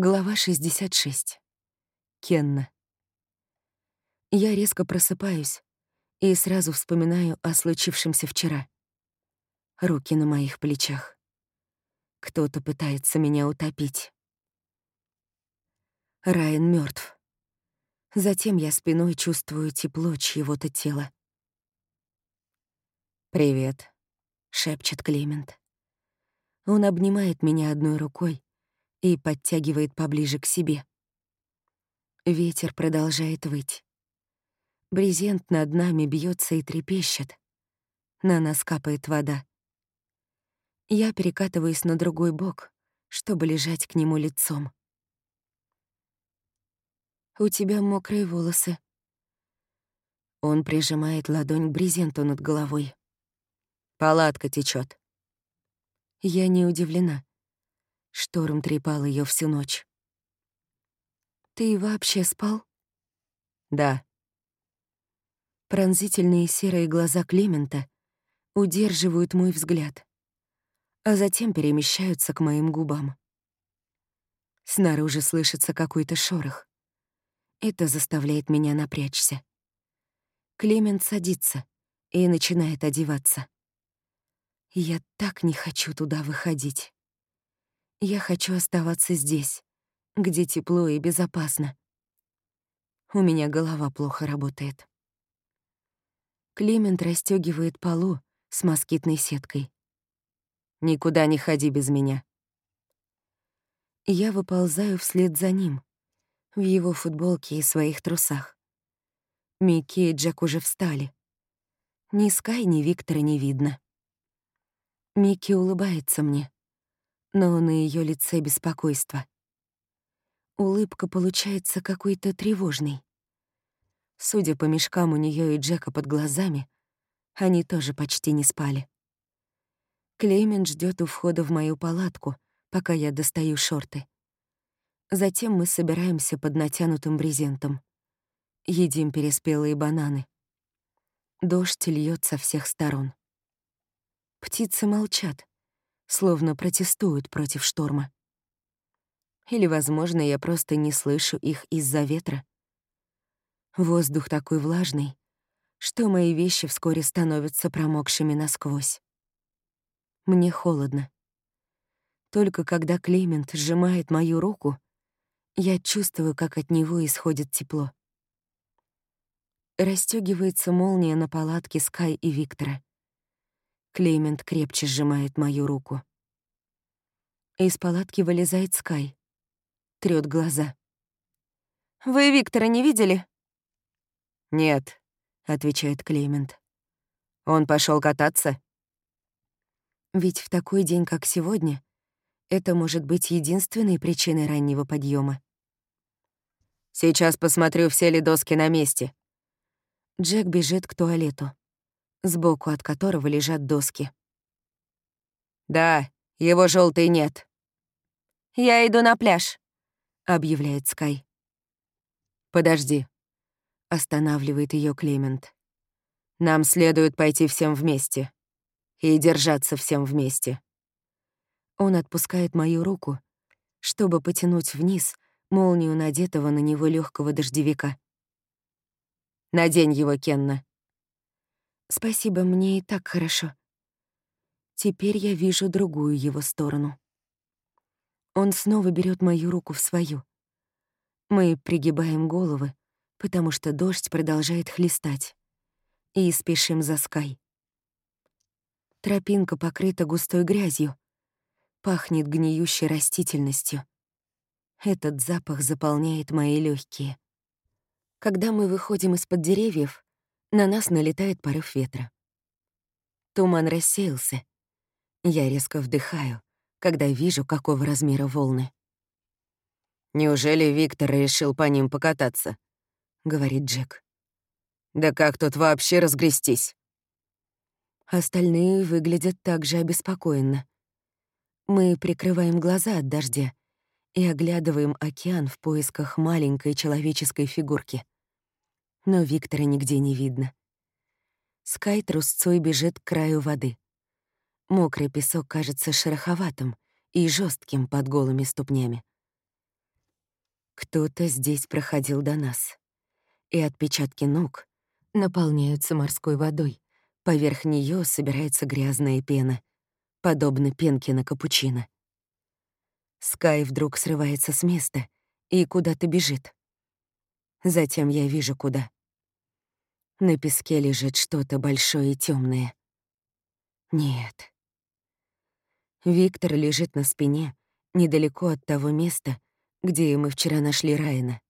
Глава 66. Кенна. Я резко просыпаюсь и сразу вспоминаю о случившемся вчера. Руки на моих плечах. Кто-то пытается меня утопить. Райан мертв. Затем я спиной чувствую тепло чьего-то тела. «Привет», — шепчет Клемент. Он обнимает меня одной рукой, и подтягивает поближе к себе. Ветер продолжает выть. Брезент над нами бьется и трепещет. На нас капает вода. Я перекатываюсь на другой бок, чтобы лежать к нему лицом. «У тебя мокрые волосы». Он прижимает ладонь к брезенту над головой. «Палатка течет. Я не удивлена. Шторм трепал ее всю ночь. «Ты вообще спал?» «Да». Пронзительные серые глаза Клемента удерживают мой взгляд, а затем перемещаются к моим губам. Снаружи слышится какой-то шорох. Это заставляет меня напрячься. Клемент садится и начинает одеваться. Я так не хочу туда выходить. Я хочу оставаться здесь, где тепло и безопасно. У меня голова плохо работает. Климент расстёгивает полу с москитной сеткой. «Никуда не ходи без меня». Я выползаю вслед за ним, в его футболке и своих трусах. Микки и Джек уже встали. Ни Скай, ни Виктора не видно. Микки улыбается мне но на ее лице беспокойство. Улыбка получается какой-то тревожной. Судя по мешкам у нее и Джека под глазами, они тоже почти не спали. Клеймен ждет у входа в мою палатку, пока я достаю шорты. Затем мы собираемся под натянутым брезентом. Едим переспелые бананы. Дождь льет со всех сторон. Птицы молчат, словно протестуют против шторма. Или, возможно, я просто не слышу их из-за ветра. Воздух такой влажный, что мои вещи вскоре становятся промокшими насквозь. Мне холодно. Только когда Клемент сжимает мою руку, я чувствую, как от него исходит тепло. Растёгивается молния на палатке Скай и Виктора. Клеймент крепче сжимает мою руку. Из палатки вылезает Скай. Трёт глаза. «Вы Виктора не видели?» «Нет», — отвечает Клеймент. «Он пошел кататься?» Ведь в такой день, как сегодня, это может быть единственной причиной раннего подъема. «Сейчас посмотрю, все ли доски на месте». Джек бежит к туалету сбоку от которого лежат доски. «Да, его желтый нет». «Я иду на пляж», — объявляет Скай. «Подожди», — останавливает ее Клемент. «Нам следует пойти всем вместе. И держаться всем вместе». Он отпускает мою руку, чтобы потянуть вниз молнию надетого на него легкого дождевика. «Надень его, Кенна», Спасибо, мне и так хорошо. Теперь я вижу другую его сторону. Он снова берет мою руку в свою. Мы пригибаем головы, потому что дождь продолжает хлестать. И спешим за Скай. Тропинка покрыта густой грязью. Пахнет гниющей растительностью. Этот запах заполняет мои легкие. Когда мы выходим из-под деревьев, на нас налетает порыв ветра. Туман рассеялся. Я резко вдыхаю, когда вижу, какого размера волны. «Неужели Виктор решил по ним покататься?» — говорит Джек. «Да как тут вообще разгрестись?» Остальные выглядят также обеспокоенно. Мы прикрываем глаза от дождя и оглядываем океан в поисках маленькой человеческой фигурки но Виктора нигде не видно. Скай трусцой бежит к краю воды. Мокрый песок кажется шероховатым и жестким под голыми ступнями. Кто-то здесь проходил до нас. И отпечатки ног наполняются морской водой. Поверх нее собирается грязная пена, подобно пенке на капучино. Скай вдруг срывается с места и куда-то бежит. Затем я вижу, куда. На песке лежит что-то большое и темное. Нет. Виктор лежит на спине, недалеко от того места, где мы вчера нашли Райана.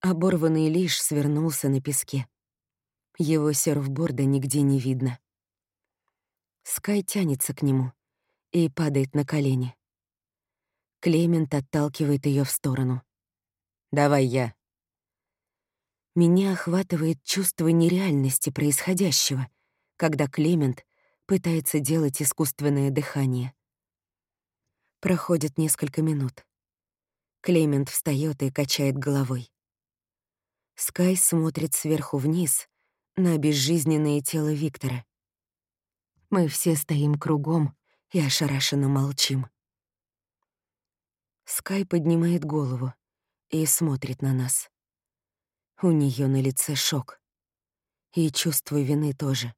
Оборванный лишь свернулся на песке. Его серфборда нигде не видно. Скай тянется к нему и падает на колени. Клемент отталкивает ее в сторону. «Давай я». Меня охватывает чувство нереальности происходящего, когда Клемент пытается делать искусственное дыхание. Проходит несколько минут. Клемент встает и качает головой. Скай смотрит сверху вниз на безжизненное тело Виктора. Мы все стоим кругом и ошарашенно молчим. Скай поднимает голову и смотрит на нас. У нее на лице шок. И чувство вины тоже.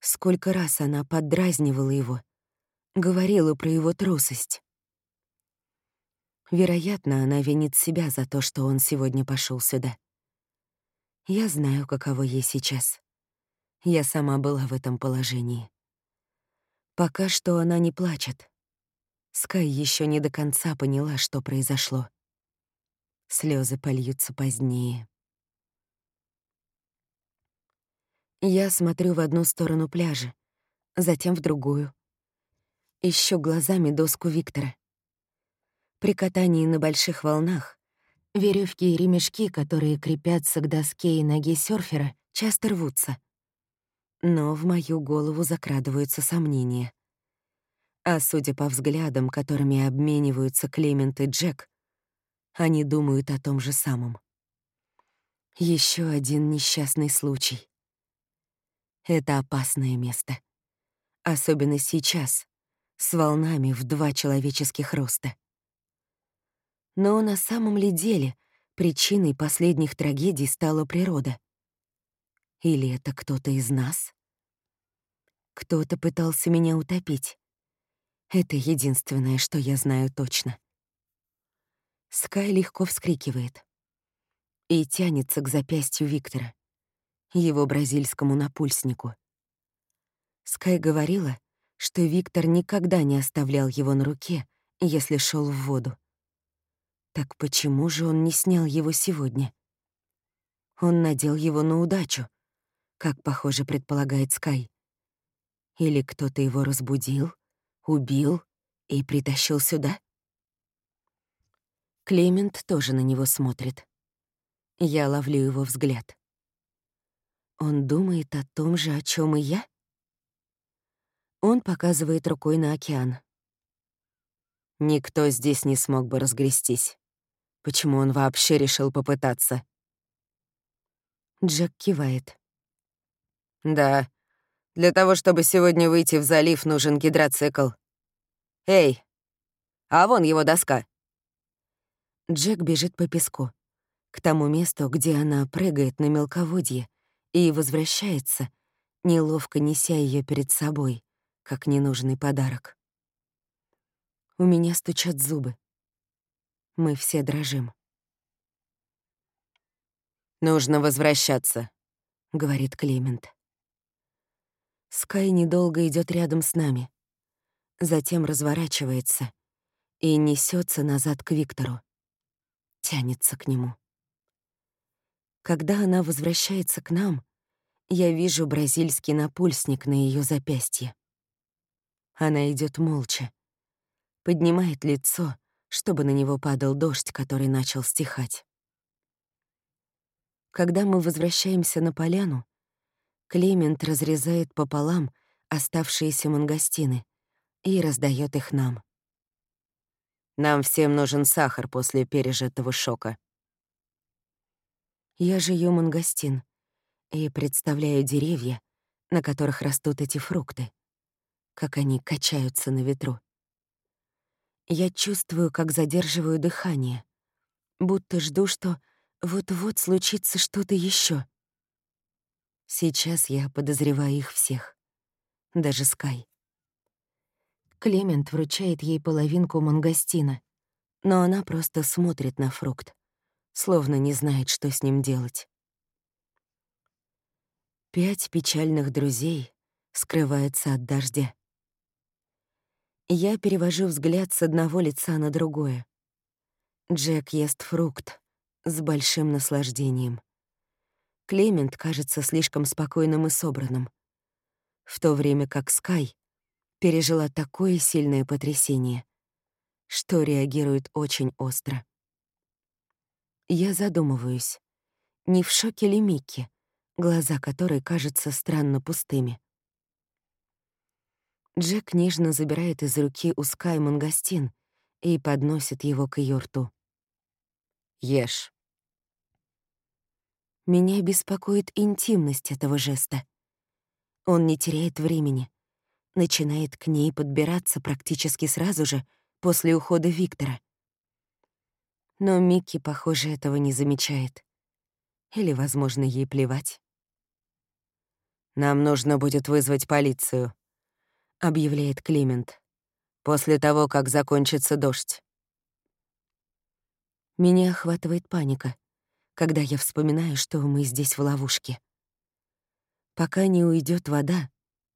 Сколько раз она поддразнивала его, говорила про его трусость. Вероятно, она винит себя за то, что он сегодня пошел сюда. Я знаю, каково ей сейчас. Я сама была в этом положении. Пока что она не плачет. Скай еще не до конца поняла, что произошло. Слезы польются позднее. Я смотрю в одну сторону пляжа, затем в другую. Ищу глазами доску Виктора. При катании на больших волнах веревки и ремешки, которые крепятся к доске и ноге серфера, часто рвутся. Но в мою голову закрадываются сомнения. А судя по взглядам, которыми обмениваются Клемент и Джек, они думают о том же самом. Еще один несчастный случай. Это опасное место. Особенно сейчас, с волнами в два человеческих роста. Но на самом ли деле причиной последних трагедий стала природа? Или это кто-то из нас? Кто-то пытался меня утопить. Это единственное, что я знаю точно. Скай легко вскрикивает и тянется к запястью Виктора, его бразильскому напульснику. Скай говорила, что Виктор никогда не оставлял его на руке, если шел в воду. Так почему же он не снял его сегодня? Он надел его на удачу, как, похоже, предполагает Скай. Или кто-то его разбудил, убил и притащил сюда? Клемент тоже на него смотрит. Я ловлю его взгляд. Он думает о том же, о чем и я? Он показывает рукой на океан. Никто здесь не смог бы разгрестись. Почему он вообще решил попытаться? Джек кивает. Да, для того, чтобы сегодня выйти в залив, нужен гидроцикл. Эй, а вон его доска. Джек бежит по песку, к тому месту, где она прыгает на мелководье и возвращается, неловко неся ее перед собой, как ненужный подарок. У меня стучат зубы. Мы все дрожим. «Нужно возвращаться», — говорит Клемент. Скай недолго идет рядом с нами, затем разворачивается и несется назад к Виктору, тянется к нему. Когда она возвращается к нам, я вижу бразильский напульсник на ее запястье. Она идет молча, поднимает лицо чтобы на него падал дождь, который начал стихать. Когда мы возвращаемся на поляну, Клемент разрезает пополам оставшиеся мангостины и раздает их нам. Нам всем нужен сахар после пережитого шока. Я жую мангостин и представляю деревья, на которых растут эти фрукты, как они качаются на ветру. Я чувствую, как задерживаю дыхание, будто жду, что вот-вот случится что-то еще. Сейчас я подозреваю их всех, даже Скай. Клемент вручает ей половинку мангостина, но она просто смотрит на фрукт, словно не знает, что с ним делать. Пять печальных друзей скрывается от дождя. Я перевожу взгляд с одного лица на другое. Джек ест фрукт с большим наслаждением. Клемент кажется слишком спокойным и собранным, в то время как Скай пережила такое сильное потрясение, что реагирует очень остро. Я задумываюсь, не в шоке ли Микки, глаза которой кажутся странно пустыми. Джек нежно забирает из руки у Скай мангостин и подносит его к ее рту. «Ешь». Меня беспокоит интимность этого жеста. Он не теряет времени начинает к ней подбираться практически сразу же после ухода Виктора. Но Микки, похоже, этого не замечает. Или, возможно, ей плевать. «Нам нужно будет вызвать полицию», — объявляет Климент, «после того, как закончится дождь». Меня охватывает паника, когда я вспоминаю, что мы здесь в ловушке. Пока не уйдет вода,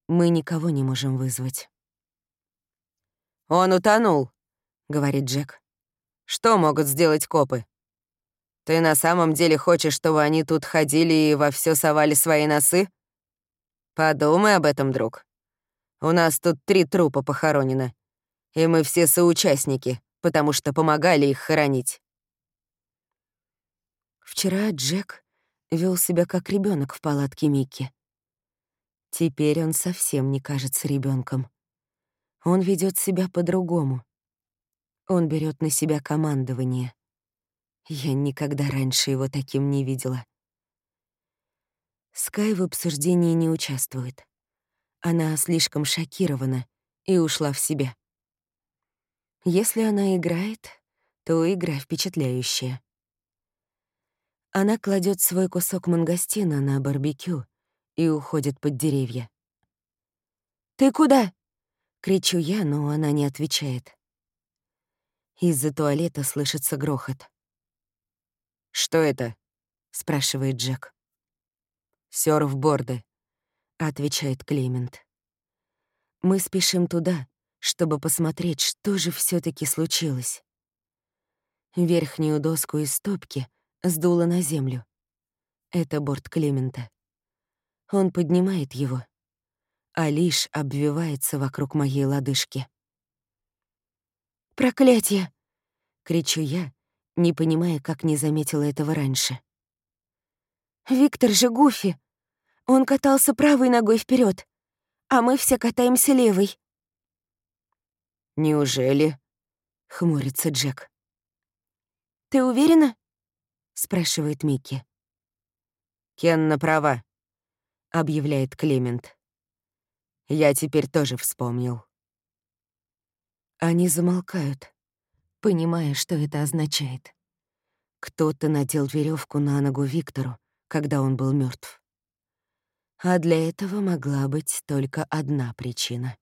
мы никого не можем вызвать. «Он утонул», — говорит Джек. «Что могут сделать копы? Ты на самом деле хочешь, чтобы они тут ходили и во все совали свои носы? Подумай об этом, друг. У нас тут три трупа похоронено, и мы все соучастники, потому что помогали их хоронить». Вчера Джек вел себя как ребенок в палатке Микки. Теперь он совсем не кажется ребенком. Он ведет себя по-другому. Он берет на себя командование. Я никогда раньше его таким не видела. Скай в обсуждении не участвует. Она слишком шокирована и ушла в себя. Если она играет, то игра впечатляющая. Она кладет свой кусок мангостина на барбекю и уходит под деревья. «Ты куда?» — кричу я, но она не отвечает. Из-за туалета слышится грохот. «Что это?» — спрашивает Джек. «Сёрфборды», — отвечает Клемент. Мы спешим туда, чтобы посмотреть, что же все таки случилось. Верхнюю доску из стопки сдуло на землю. Это борт Клемента. Он поднимает его, а лишь обвивается вокруг моей лодыжки. «Проклятие!» — кричу я, не понимая, как не заметила этого раньше. «Виктор же Гуфи! Он катался правой ногой вперед, а мы все катаемся левой». «Неужели?» — хмурится Джек. «Ты уверена?» — спрашивает Микки. «Кенна права», — объявляет Клемент. «Я теперь тоже вспомнил». Они замолкают, понимая, что это означает. Кто-то надел веревку на ногу Виктору, когда он был мертв. А для этого могла быть только одна причина.